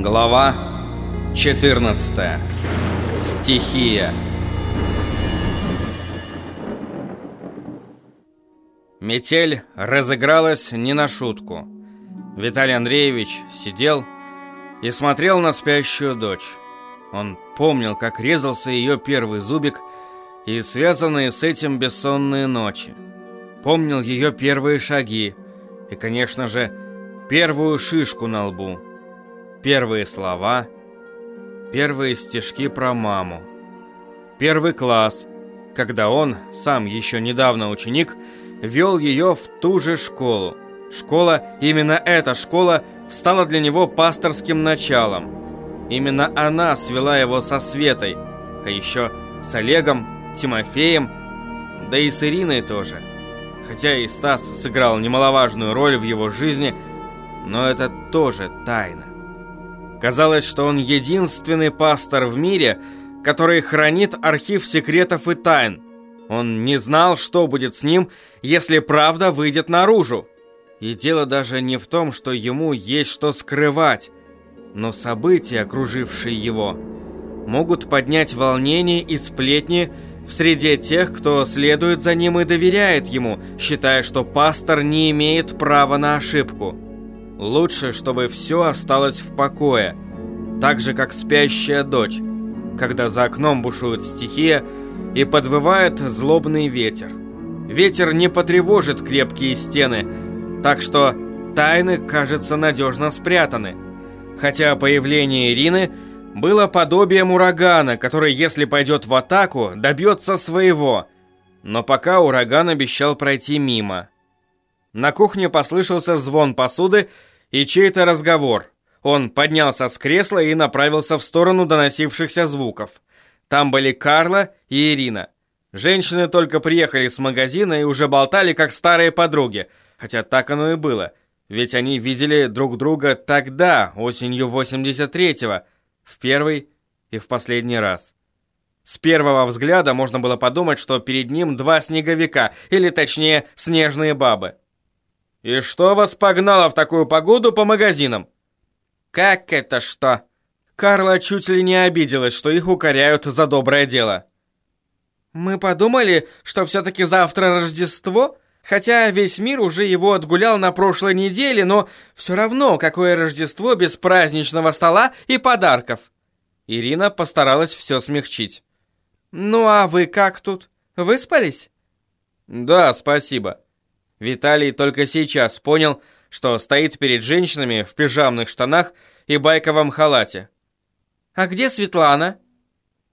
Глава 14. Стихия. Метель разыгралась не на шутку. Виталий Андреевич сидел и смотрел на спящую дочь. Он помнил, как резался ее первый зубик и связанные с этим бессонные ночи. Помнил ее первые шаги и, конечно же, первую шишку на лбу. Первые слова, первые стишки про маму. Первый класс, когда он, сам еще недавно ученик, вел ее в ту же школу. Школа, именно эта школа, стала для него пасторским началом. Именно она свела его со Светой, а еще с Олегом, Тимофеем, да и с Ириной тоже. Хотя и Стас сыграл немаловажную роль в его жизни, но это тоже тайна. Казалось, что он единственный пастор в мире, который хранит архив секретов и тайн. Он не знал, что будет с ним, если правда выйдет наружу. И дело даже не в том, что ему есть что скрывать, но события, окружившие его, могут поднять волнение и сплетни в среде тех, кто следует за ним и доверяет ему, считая, что пастор не имеет права на ошибку. Лучше, чтобы все осталось в покое, так же, как спящая дочь, когда за окном бушует стихия и подвывает злобный ветер. Ветер не потревожит крепкие стены, так что тайны, кажется, надежно спрятаны. Хотя появление Ирины было подобием урагана, который, если пойдет в атаку, добьется своего. Но пока ураган обещал пройти мимо. На кухне послышался звон посуды и чей-то разговор. Он поднялся с кресла и направился в сторону доносившихся звуков. Там были Карла и Ирина. Женщины только приехали с магазина и уже болтали, как старые подруги. Хотя так оно и было. Ведь они видели друг друга тогда, осенью 83-го, в первый и в последний раз. С первого взгляда можно было подумать, что перед ним два снеговика, или точнее, снежные бабы. «И что вас погнало в такую погоду по магазинам?» «Как это что?» Карла чуть ли не обиделась, что их укоряют за доброе дело. «Мы подумали, что все-таки завтра Рождество, хотя весь мир уже его отгулял на прошлой неделе, но все равно, какое Рождество без праздничного стола и подарков». Ирина постаралась все смягчить. «Ну а вы как тут? Выспались?» «Да, спасибо». Виталий только сейчас понял, что стоит перед женщинами в пижамных штанах и байковом халате. «А где Светлана?»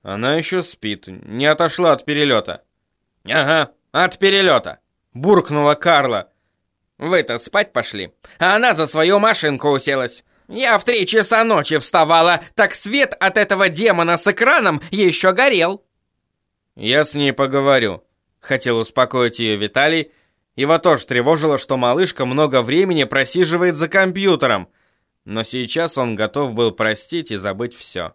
Она еще спит, не отошла от перелета. «Ага, от перелета!» — буркнула Карла. «Вы-то спать пошли, а она за свою машинку уселась. Я в три часа ночи вставала, так свет от этого демона с экраном еще горел». «Я с ней поговорю», — хотел успокоить ее Виталий, его тоже тревожило, что малышка много времени просиживает за компьютером, но сейчас он готов был простить и забыть все.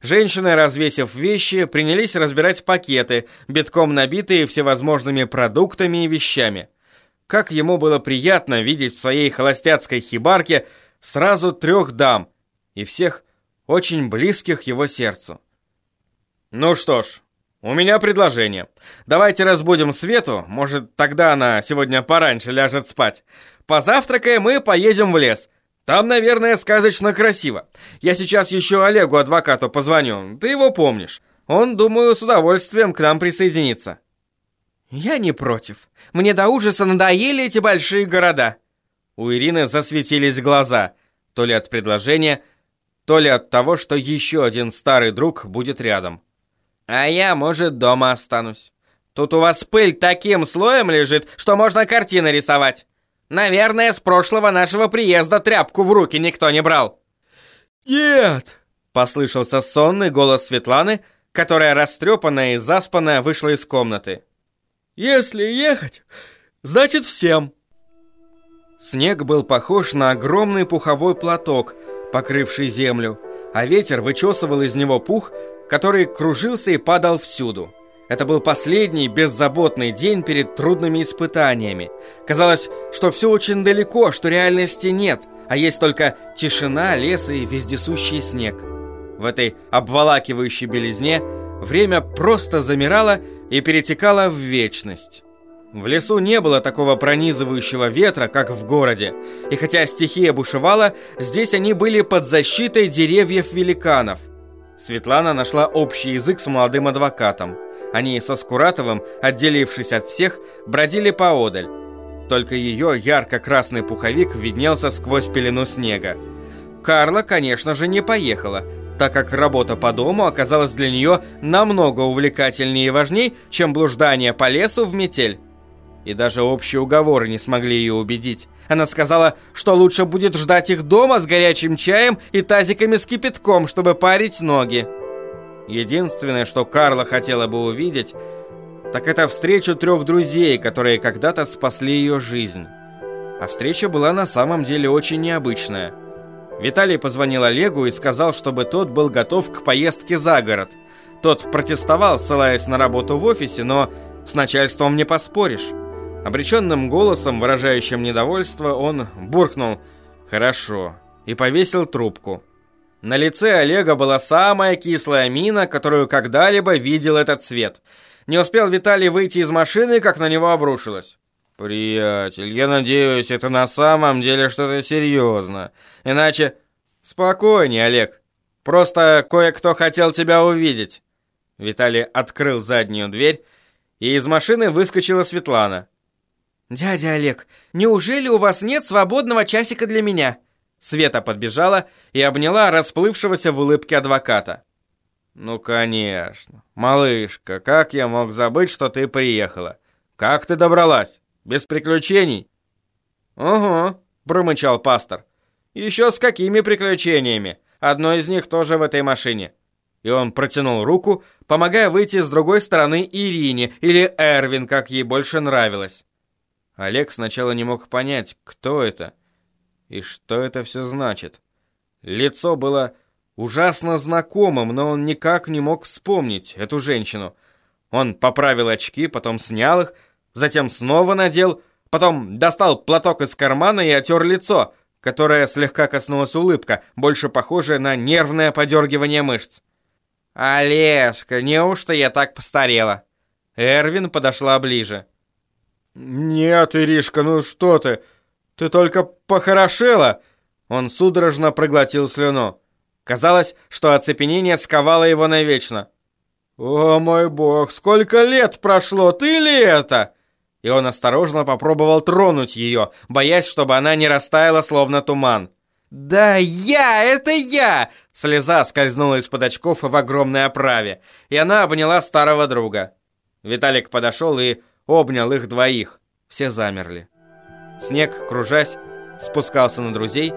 Женщины, развесив вещи, принялись разбирать пакеты, битком набитые всевозможными продуктами и вещами. Как ему было приятно видеть в своей холостяцкой хибарке сразу трех дам, и всех очень близких его сердцу. «Ну что ж, «У меня предложение. Давайте разбудим Свету, может, тогда она сегодня пораньше ляжет спать. Позавтракаем и поедем в лес. Там, наверное, сказочно красиво. Я сейчас еще Олегу, адвокату, позвоню. Ты его помнишь. Он, думаю, с удовольствием к нам присоединится». «Я не против. Мне до ужаса надоели эти большие города». У Ирины засветились глаза, то ли от предложения, то ли от того, что еще один старый друг будет рядом. А я, может, дома останусь. Тут у вас пыль таким слоем лежит, что можно картины рисовать. Наверное, с прошлого нашего приезда тряпку в руки никто не брал. Нет! Послышался сонный голос Светланы, которая растрепанная и заспанная вышла из комнаты. Если ехать, значит всем. Снег был похож на огромный пуховой платок, покрывший землю, а ветер вычесывал из него пух, который кружился и падал всюду. Это был последний беззаботный день перед трудными испытаниями. Казалось, что все очень далеко, что реальности нет, а есть только тишина, лес и вездесущий снег. В этой обволакивающей белизне время просто замирало и перетекало в вечность. В лесу не было такого пронизывающего ветра, как в городе, и хотя стихия бушевала, здесь они были под защитой деревьев-великанов. Светлана нашла общий язык с молодым адвокатом. Они со Скуратовым, отделившись от всех, бродили поодаль. Только ее ярко-красный пуховик виднелся сквозь пелену снега. Карла, конечно же, не поехала, так как работа по дому оказалась для нее намного увлекательнее и важней, чем блуждание по лесу в метель. И даже общие уговоры не смогли ее убедить. Она сказала, что лучше будет ждать их дома с горячим чаем и тазиками с кипятком, чтобы парить ноги. Единственное, что Карла хотела бы увидеть, так это встречу трех друзей, которые когда-то спасли ее жизнь. А встреча была на самом деле очень необычная. Виталий позвонил Олегу и сказал, чтобы тот был готов к поездке за город. Тот протестовал, ссылаясь на работу в офисе, но с начальством не поспоришь. Обреченным голосом, выражающим недовольство, он буркнул «Хорошо» и повесил трубку. На лице Олега была самая кислая мина, которую когда-либо видел этот цвет. Не успел Виталий выйти из машины, как на него обрушилось. «Приятель, я надеюсь, это на самом деле что-то серьезно. Иначе...» «Спокойнее, Олег. Просто кое-кто хотел тебя увидеть». Виталий открыл заднюю дверь, и из машины выскочила Светлана. «Дядя Олег, неужели у вас нет свободного часика для меня?» Света подбежала и обняла расплывшегося в улыбке адвоката. «Ну, конечно. Малышка, как я мог забыть, что ты приехала? Как ты добралась? Без приключений?» «Угу», — промычал пастор. «Еще с какими приключениями? Одно из них тоже в этой машине». И он протянул руку, помогая выйти с другой стороны Ирине, или Эрвин, как ей больше нравилось. Олег сначала не мог понять, кто это и что это все значит. Лицо было ужасно знакомым, но он никак не мог вспомнить эту женщину. Он поправил очки, потом снял их, затем снова надел, потом достал платок из кармана и отер лицо, которое слегка коснулась улыбка, больше похожая на нервное подергивание мышц. «Олежка, неужто я так постарела?» Эрвин подошла ближе. «Нет, Иришка, ну что ты? Ты только похорошела!» Он судорожно проглотил слюну. Казалось, что оцепенение сковало его навечно. «О мой бог, сколько лет прошло, ты ли это?» И он осторожно попробовал тронуть ее, боясь, чтобы она не растаяла, словно туман. «Да я, это я!» Слеза скользнула из-под очков в огромной оправе, и она обняла старого друга. Виталик подошел и обнял их двоих. Все замерли. Снег, кружась, спускался на друзей,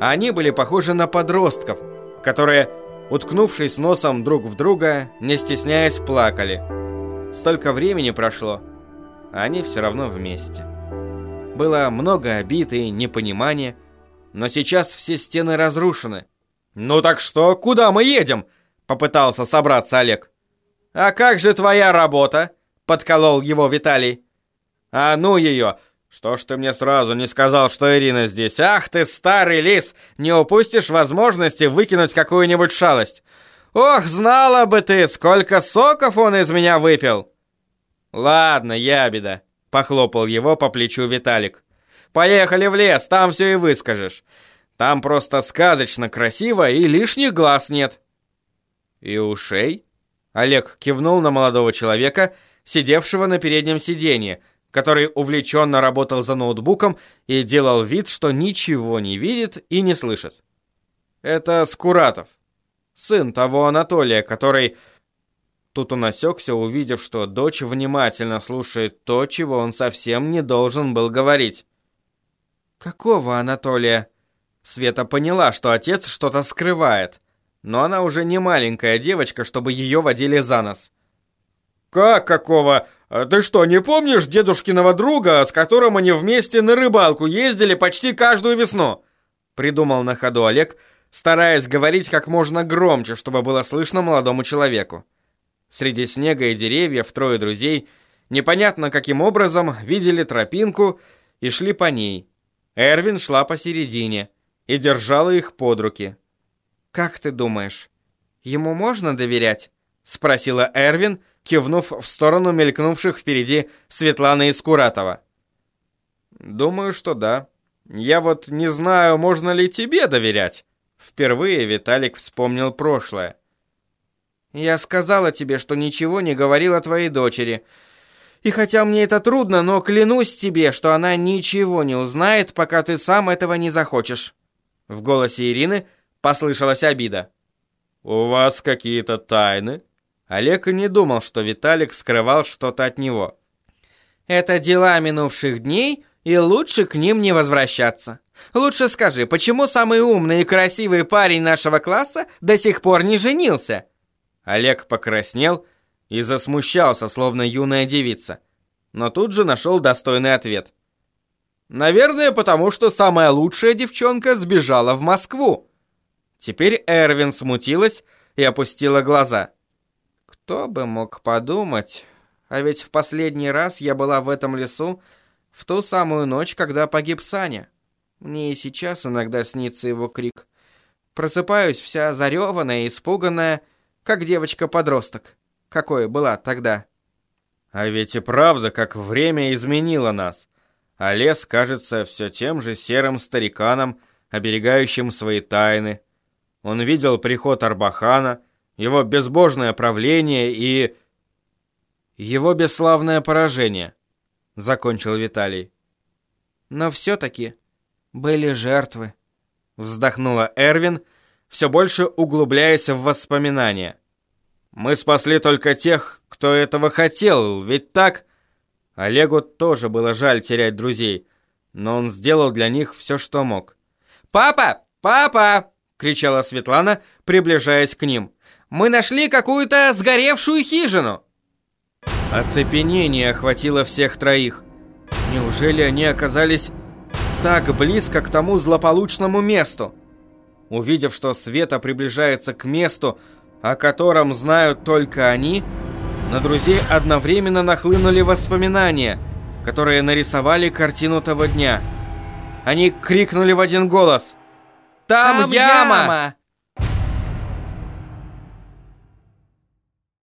а они были похожи на подростков, которые, уткнувшись носом друг в друга, не стесняясь, плакали. Столько времени прошло, а они все равно вместе. Было много обид и непонимания, но сейчас все стены разрушены. «Ну так что, куда мы едем?» — попытался собраться Олег. «А как же твоя работа?» Подколол его Виталий. А ну ее! Что ж ты мне сразу не сказал, что Ирина здесь? Ах ты, старый лис! Не упустишь возможности выкинуть какую-нибудь шалость. Ох, знала бы ты, сколько соков он из меня выпил! Ладно, ябеда, похлопал его по плечу Виталик. Поехали в лес, там все и выскажешь. Там просто сказочно красиво и лишних глаз нет. И ушей? Олег кивнул на молодого человека, сидевшего на переднем сиденье, который увлеченно работал за ноутбуком и делал вид, что ничего не видит и не слышит. Это Скуратов, сын того Анатолия, который... Тут он осекся, увидев, что дочь внимательно слушает то, чего он совсем не должен был говорить. «Какого Анатолия?» Света поняла, что отец что-то скрывает, но она уже не маленькая девочка, чтобы ее водили за нос. «Как какого? А ты что, не помнишь дедушкиного друга, с которым они вместе на рыбалку ездили почти каждую весну?» Придумал на ходу Олег, стараясь говорить как можно громче, чтобы было слышно молодому человеку. Среди снега и деревьев трое друзей, непонятно каким образом, видели тропинку и шли по ней. Эрвин шла посередине. и держала их под руки. «Как ты думаешь, ему можно доверять?» — спросила Эрвин, кивнув в сторону мелькнувших впереди Светланы Искуратова. «Думаю, что да. Я вот не знаю, можно ли тебе доверять». Впервые Виталик вспомнил прошлое. «Я сказала тебе, что ничего не говорил о твоей дочери. И хотя мне это трудно, но клянусь тебе, что она ничего не узнает, пока ты сам этого не захочешь». В голосе Ирины послышалась обида. «У вас какие-то тайны?» Олег и не думал, что Виталик скрывал что-то от него. «Это дела минувших дней, и лучше к ним не возвращаться. Лучше скажи, почему самый умный и красивый парень нашего класса до сих пор не женился?» Олег покраснел и засмущался, словно юная девица. Но тут же нашел достойный ответ. «Наверное, потому что самая лучшая девчонка сбежала в Москву». Теперь Эрвин смутилась и опустила глаза. Кто бы мог подумать, а ведь в последний раз я была в этом лесу в ту самую ночь, когда погиб Саня. Мне и сейчас иногда снится его крик. Просыпаюсь вся зареванная испуганная, как девочка-подросток, какой была тогда. А ведь и правда, как время изменило нас. А лес кажется все тем же серым стариканом, оберегающим свои тайны. Он видел приход Арбахана — его безбожное правление и... Его бесславное поражение, закончил Виталий. Но все-таки были жертвы, вздохнула Эрвин, все больше углубляясь в воспоминания. Мы спасли только тех, кто этого хотел, ведь так? Олегу тоже было жаль терять друзей, но он сделал для них все, что мог. «Папа! Папа!» — кричала Светлана, приближаясь к ним. Мы нашли какую-то сгоревшую хижину!» Оцепенение охватило всех троих. Неужели они оказались так близко к тому злополучному месту? Увидев, что Света приближается к месту, о котором знают только они, на друзей одновременно нахлынули воспоминания, которые нарисовали картину того дня. Они крикнули в один голос «Там, Там яма!», яма!